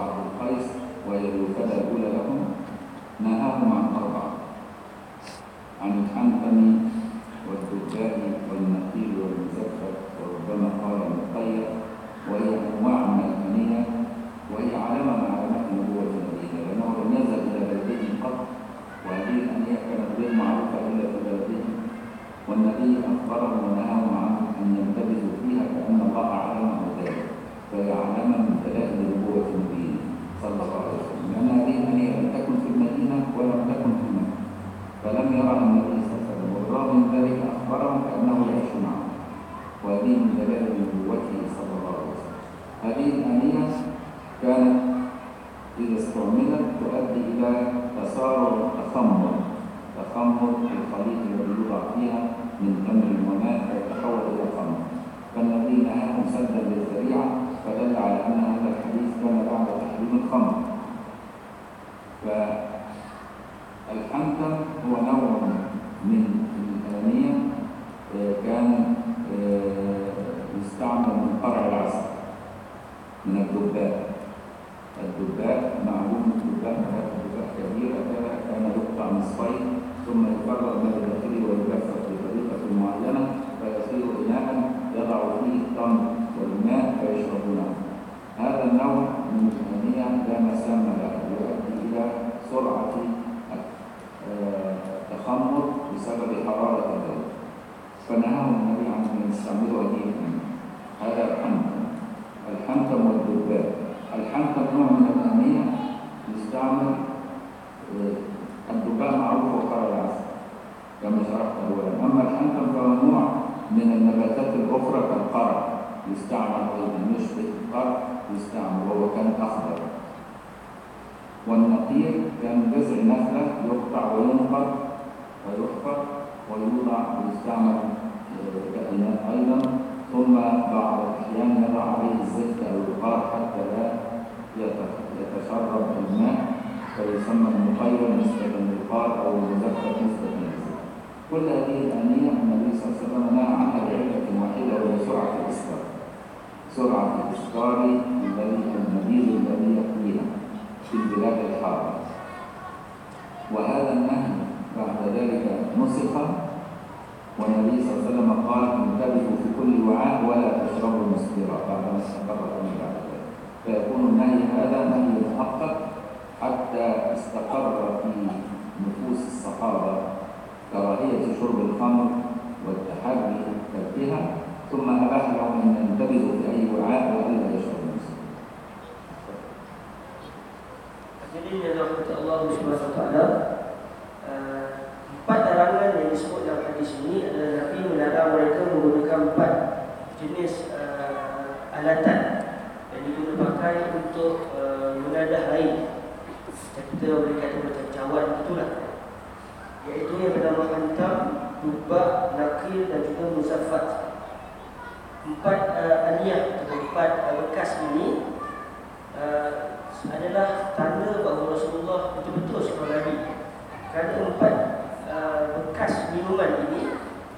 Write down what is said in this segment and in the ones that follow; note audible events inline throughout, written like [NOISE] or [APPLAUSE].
عبد القيس وهي الوكالة الأولى لهم نهاهم عن أربعة. عن الحنتم والدباء والنقيل والمزفر وربما قال المقيد وهي أنواع من وهي علامة من علامات النبوة النبية لأنه لم يذهب إلى بلده قط وهذه الأنية كانت غير معروفة إلا في بلده والنبي أخبرهم ونهاهم عن أن ينتبهوا فيها كأن الله علمه ذلك فهي علامة من دلائل نبوة النبي صلى الله عليه وسلم لأن هذه الأنية لم تكن في المدينة ولم تكن في مكة فلم يرها النبي صلى الله عليه وسلم والرغم من ذلك أخبرهم كأنه يعيش معهم وهذه من دلائل نبوته صلى الله عليه وسلم هذه الآنية كانت استعملت تؤدي إلى تسارع تخمر تخمر الخليط الذي يوضع فيها من تمر وماء فيتحول إلى خمر فالنبي نهاهم سدا للذريعة فدل على أن هذا الحديث كان بعد تحريم الخمر فالحنتم هو نوع من الآنية آه، كان آه، يستعمل من قرع العسل من الدباء الدباء معلوم الدباء نبات الدباء كبيرة كان يقطع نصفين يفرغ من الداخل ويجفف بطريقة معينة فيصير إناء يضع فيه التمر والماء فيشربونه هذا النوع من الآنية لا مسام له يؤدي إلى سرعة التخمر بسبب حرارة الجو فنهاهم النبي عن أن يستعملوا هذه الآنية هذا الحنتم الحنتم والدباء الحنتم نوع من الآنية يستعمل كما شرحت اولا اما الحنكم فهو نوع من النباتات الأخرى كالقرع يستعمل أيضا يشبه القرع يستعمل وهو كان أخضر. والنقير كان جزء نخلة يقطع وينقر ويحفر ويوضع ويستعمل كائنات أيضا. ثم بعض الأحيان نضع عليه الزيت أو البقار حتى لا يتشرب الماء فيسمى المقير نسبة للبقار أو المزكة نسبة كل هذه الآنية النبي صلى الله عليه وسلم نهى عنها بعلة واحدة وهي سرعة الإسكار سرعة الإسكار الذي النبيذ الذي يقضيها في البلاد الحارة. وهذا النهي بعد ذلك نسخ والنبي صلى الله عليه وسلم قال انتبهوا في كل وعاء ولا تشربوا المسكرة بعدما استقر من بعد ذلك فيكون النهي هذا نهي مؤقت حتى استقر في نفوس الصحابة. كراهية شرب الخمر والتحري تركها ثم أباح لهم أن ينتبهوا في أي وعاء وألا يشربوا Jadi adalah kata Allah Subhanahu. Uh, Empat larangan yang disebut dalam hadis ini adalah Nabi melarang mereka menggunakan empat jenis uh, alatan yang digunakan pakai untuk uh, menadah air. Kita boleh kata macam cawan itulah. Iaitu yang bernama hantam, dubak, nakil dan juga muzaffat. Empat uh, aniyah atau empat uh, bekas ini uh, adalah tanda bahawa Rasulullah betul-betul seorang Nabi. Kerana empat uh, bekas minuman ini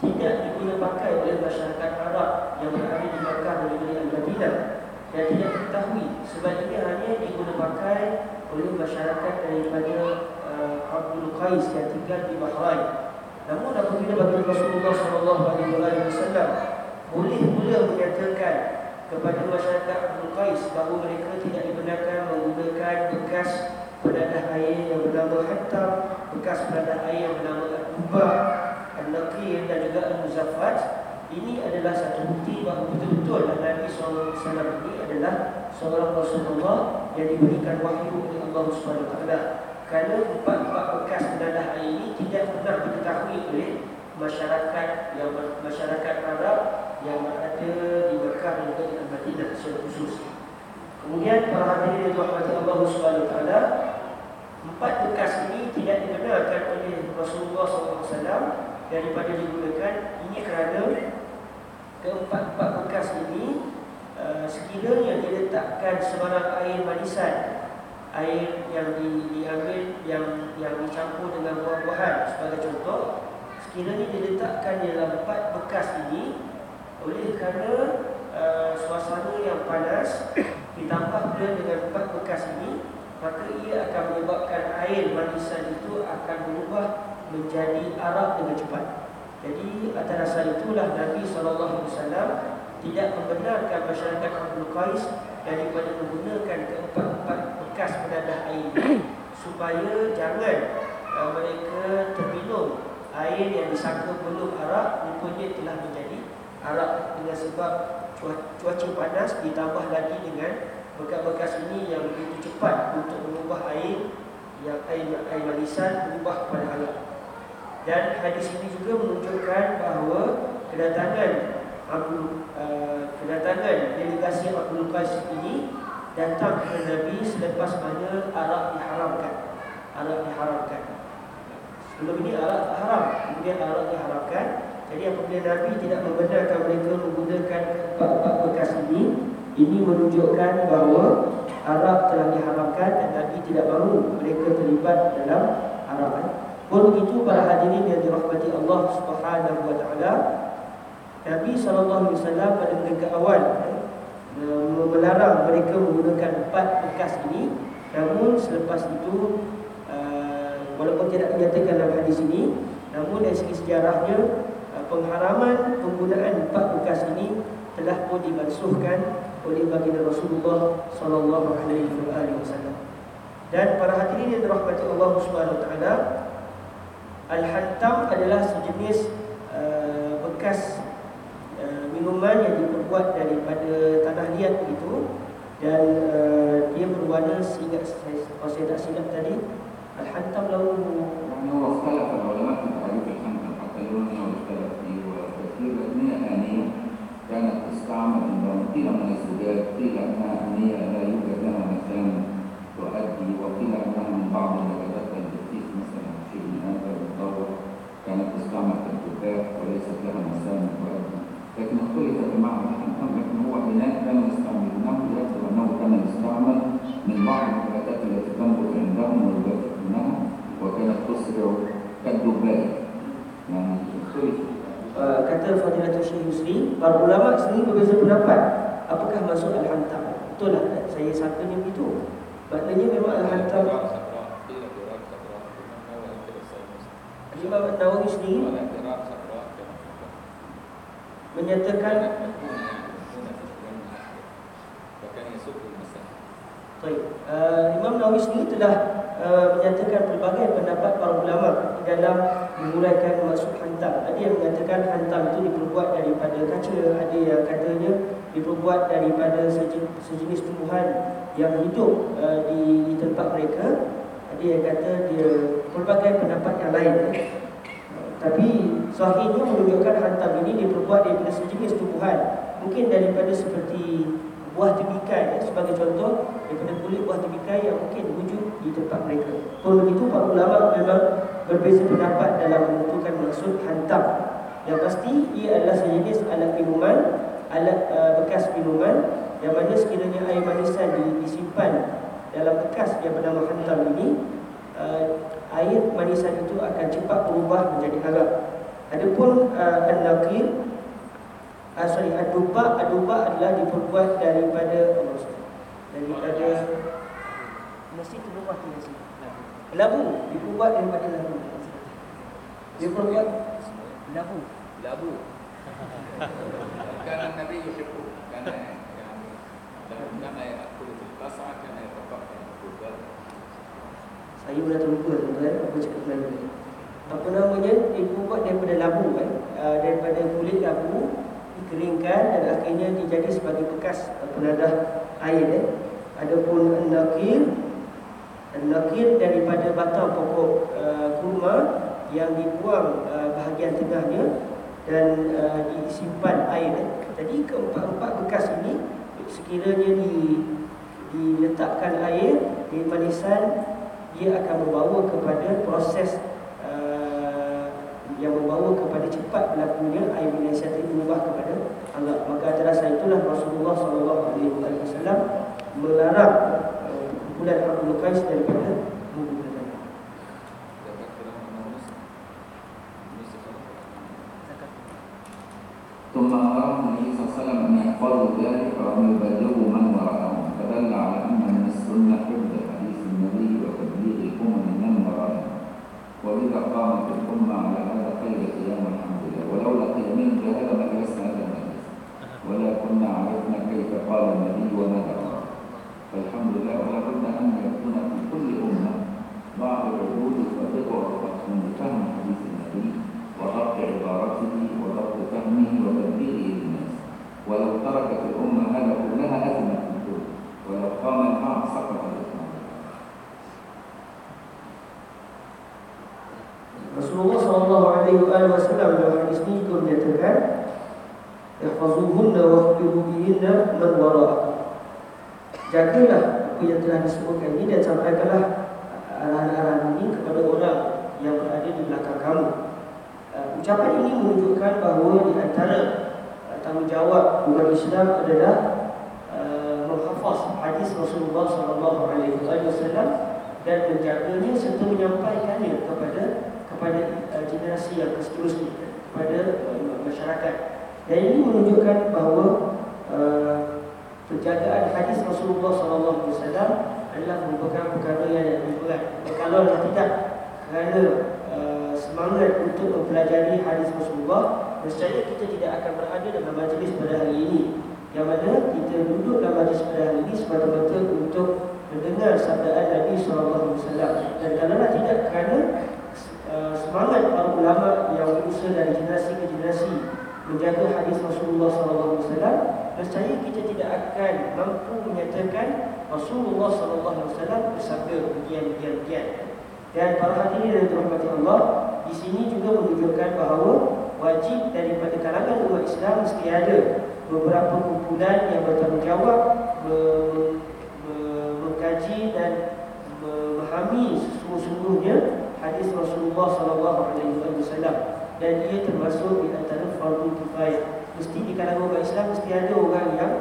tidak diguna pakai oleh masyarakat Arab yang berada di Makkah dan di Madinah dan tidak diketahui sebaliknya hanya diguna pakai oleh masyarakat daripada Abdul Qais yang tinggal di Bahrain. Namun apabila bagi Rasulullah SAW boleh pula menyatakan kepada masyarakat Abdul Qais bahawa mereka tidak dibenarkan menggunakan bekas penadah air yang bernama hantam, bekas penadah air yang bernama al-duba, al-naqir dan juga al-muzaffat. Ini adalah satu bukti bahawa betul-betul Nabi SAW ini adalah seorang Rasulullah yang diberikan wahyu oleh Allah Taala. Kerana empat-empat bekas penadah air ini tidak pernah diketahui oleh masyarakat yang masyarakat Arab yang berada di Mekah dan juga di Madinah secara khusus. Kemudian para hadirin yang dirahmati Allah Subhanahu Taala, empat bekas ini tidak dibenarkan oleh Rasulullah SAW daripada digunakan. Ini kerana keempat-empat bekas ini uh, sekiranya diletakkan sebarang air manisan, air yang di, diambil yang yang dicampur dengan buah-buahan sebagai contoh, sekiranya diletakkan dalam empat bekas ini oleh kerana uh, suasana yang panas ditambah apabila dengan empat bekas ini maka ia akan menyebabkan air manisan itu akan berubah menjadi arak dengan cepat. Jadi atas dasar itulah Nabi SAW tidak membenarkan masyarakat Abdul Qais daripada menggunakan keempat-empat bekas penadah air. [COUGHS] Supaya jangan uh, mereka terminum air yang disangka belum arak rupanya telah menjadi arak dengan sebab cuaca panas ditambah lagi dengan bekas-bekas ini yang begitu cepat untuk mengubah air yang air, air manisan berubah kepada arak dan hadis ini juga menunjukkan bahawa kedatangan Abu uh, kedatangan delegasi Abdul Qais ini datang ke Nabi selepas mana arak diharamkan. Arak diharamkan. Sebelum ini arak haram, kemudian arak diharamkan. Jadi apabila Nabi tidak membenarkan mereka menggunakan empat-empat bekas ini, ini menunjukkan bahawa arak telah diharamkan dan Nabi tidak mahu mereka terlibat dalam arak. Pun begitu para hadirin yang dirahmati Allah Subhanahu wa taala, Nabi SAW pada mereka awal melarang mereka menggunakan empat bekas ini. Namun selepas itu uh, walaupun tidak dinyatakan dalam hadis ini namun dari segi sejarahnya uh, pengharaman penggunaan empat bekas ini telah pun dimansuhkan oleh baginda Rasulullah sallallahu alaihi wasallam. Dan para hadirin yang dirahmati Allah Subhanahu wa taala al-hantam adalah sejenis uh, bekas minuman yang diperbuat daripada tanah liat itu dan uh, dia berwarna sehingga saya, kalau saya tak silap tadi al-hantam lahu يعني هو اختلف العلماء في تعريف الحنطة حتى لونه واختلف فيه وكثير لأنها آنية كانت تستعمل عندما قيل من الزجاج قيل أنها آنية لا يوجد لها مكان تؤدي وقيل أنها من بعض النباتات البطيخ مثلا شيء من هذا الضوء كانت تستعمل في التفاح وليست لها مسام تؤدي لكن اختلف في معنى الحنطة لكن هو بناء كانوا يستعملونه يبدو أنه كان يستعمل من بعض النباتات التي تنبت عندهم ويبات منها وكانت تسرع كالدباء يعني اختلف uh, kata Fadilatul Syekh Yusri para ulama sendiri berbeza pendapat apakah masuk al-hantam betul lah saya sangkanya begitu maknanya memang al-hantam Imam Nawawi sendiri menyatakan Baik, uh, Imam Nawawi sendiri telah uh, menyatakan pelbagai pendapat para ulama dalam menguraikan maksud hantam. Ada yang mengatakan hantam itu diperbuat daripada kaca, ada yang katanya diperbuat daripada sejenis, tumbuhan yang hidup uh, di, di tempat mereka. Ada yang kata dia pelbagai pendapat yang lain. Tapi sahihnya menunjukkan hantam ini diperbuat daripada sejenis tumbuhan. Mungkin daripada seperti buah tebikai ya, sebagai contoh daripada kulit buah tebikai yang mungkin wujud di tempat mereka. Pun begitu para ulama memang berbeza pendapat dalam menentukan maksud hantam. Yang pasti ia adalah sejenis alat minuman, alat uh, bekas minuman yang mana sekiranya air manisan disimpan dalam bekas yang bernama hantam ini, uh, air manisan itu akan cepat berubah menjadi haram. Adapun uh, al-naqil uh, sorry adupa adupa adalah diperbuat daripada Allah. daripada mesti terubah ke mesti. Labu diperbuat daripada labu. Diperbuat labu. Labu. Kanan Nabi Yusuf kanan kanan dalam nama aku itu pasal kanan saya pun dah terlupa tuan-tuan apa cakap Melayu apa namanya diperbuat daripada labu kan daripada kulit labu dikeringkan dan akhirnya dijadi sebagai bekas penadah air eh. Adapun nakir nakir daripada batang pokok uh, kurma yang dibuang uh, bahagian tengahnya dan uh, disimpan air eh. Jadi keempat-empat bekas ini sekiranya di diletakkan air di manisan dia akan membawa kepada proses yang membawa kepada cepat berlakunya air binasa itu berubah kepada Allah. Maka atas itulah Rasulullah SAW melarang kumpulan uh, Abdul Qais daripada menggunakan. ثم أمر النبي صلى الله عليه وسلم أن يحفظوا ذلك وأن يبلغوا من وراءهم فدل على أن به الأمم من ورائها وإذا قامت الأمة على هذا خير قيام الحمد لله. ولولا قيامين جهل ما جلسنا هذا المجلس. ولا كنا عرفنا كيف قال النبي وماذا قال. فالحمد لله ولا بد أن يكون في كل أمة بعض العهود العقول من فهم حديث النبي وقطع ihfazuhunna wa khbiru bihinna man wara'akum. Jagalah apa yang telah disebutkan ini dan sampaikanlah arahan-arahan ini kepada orang yang berada di belakang kamu. Uh, ucapan ini menunjukkan bahawa di antara uh, tanggungjawab umat Islam adalah menghafaz hadis Rasulullah wasallam dan menjaganya serta menyampaikannya kepada kepada generasi yang seterusnya kepada masyarakat. Dan ini menunjukkan bahawa uh, penjagaan hadis Rasulullah wasallam adalah merupakan perkara yang berat. Kalau tidak kerana uh, semangat untuk mempelajari hadis Rasulullah, nescaya kita tidak akan berada dalam majlis pada hari ini. Yang mana kita duduk dalam majlis pada hari ini semata-mata untuk mendengar sabdaan Nabi wasallam. Dan kalau tidak kerana uh, semangat para ulama yang berusaha dari generasi ke generasi menjaga hadis Rasulullah sallallahu alaihi wasallam, nescaya kita tidak akan mampu menyatakan Rasulullah sallallahu alaihi wasallam bersabda begini begini begini. Dan para hadirin yang dirahmati Allah, di sini juga menunjukkan bahawa wajib daripada kalangan umat Islam mesti ada beberapa kumpulan yang bertanggungjawab mengkaji dan memahami sesungguhnya hadis Rasulullah sallallahu alaihi wasallam dan ia termasuk di antara fardu kifayah. Mesti di kalangan umat Islam mesti ada orang yang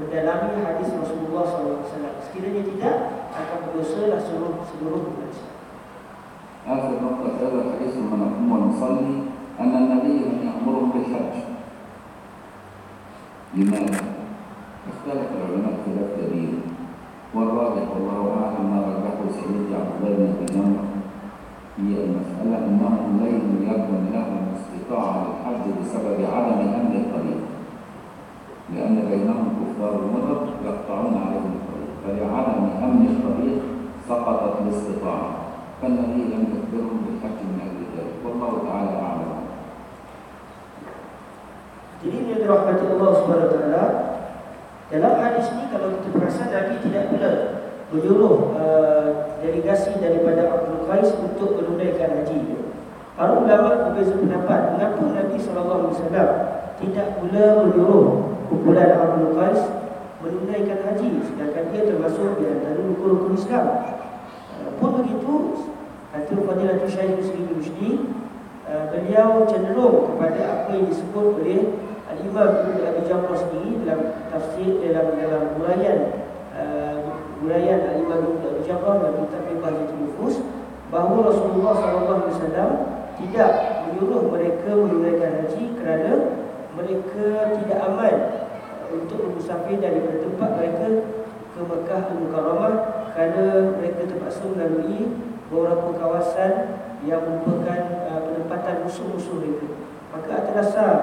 mendalami hadis Rasulullah SAW. Sekiranya tidak, akan berdosa lah seluruh seluruh umat Islam. آخر نقطة في هذا الحديث لما نقوم ونصلي أن النبي لم يأمرهم بالحج لماذا؟ اختلف العلماء خلاف كبير والراجح والله أعلم ما رجحه سيدي عبد الله بن أبي نمر هي المسألة أنهم لن يكن لهم استطاعة للحج بسبب عدم أمن الطريق. لأن بينهم كفار المدر يقطعون عليهم الطريق. فلعدم أمن الطريق سقطت الاستطاعة. فالنبي لم يخبرهم بالحج من أجل ذلك. والله تعالى أعلم. Jadi yang dirahmati Allah Taala. Dalam hadis ini kalau kita perasan Nabi tidak pula menyuruh uh, delegasi daripada Abdul Qais untuk menunaikan haji. Para ulama berbeza pendapat mengapa Nabi wasallam tidak pula menyuruh kumpulan Abdul Qais menunaikan haji sedangkan dia termasuk di antara rukun-rukun Islam. Uh, pun begitu kata Fadilatul Syekh Muslim Rusdi uh, beliau cenderung kepada apa yang disebut oleh Al-Imam Ibn Abi Jamrah sendiri dalam tafsir dalam dalam huraian uh, huraian Al-Imam Ibn Abi Jamrah dalam kitab Bahjatul Nufus bahawa Rasulullah SAW tidak menyuruh mereka menunaikan haji kerana mereka tidak aman untuk bermusafir daripada tempat mereka ke Mekah Al-Mukarramah kerana mereka terpaksa melalui beberapa kawasan yang merupakan uh, penempatan musuh-musuh mereka. Maka atas dasar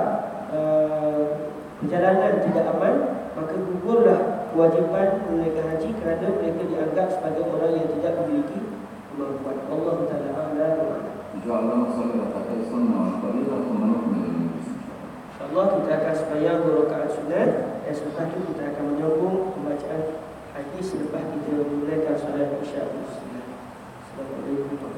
uh, perjalanan tidak aman, maka gugurlah kewajipan menunaikan haji kerana mereka dianggap sebagai orang yang tidak memiliki kemampuan. Allah Taala Allah. Allah kita akan sembahyang dua rakaat sunat dan setelah itu kita akan menyambung pembacaan hadis selepas kita memulakan solat isya. Assalamualaikum.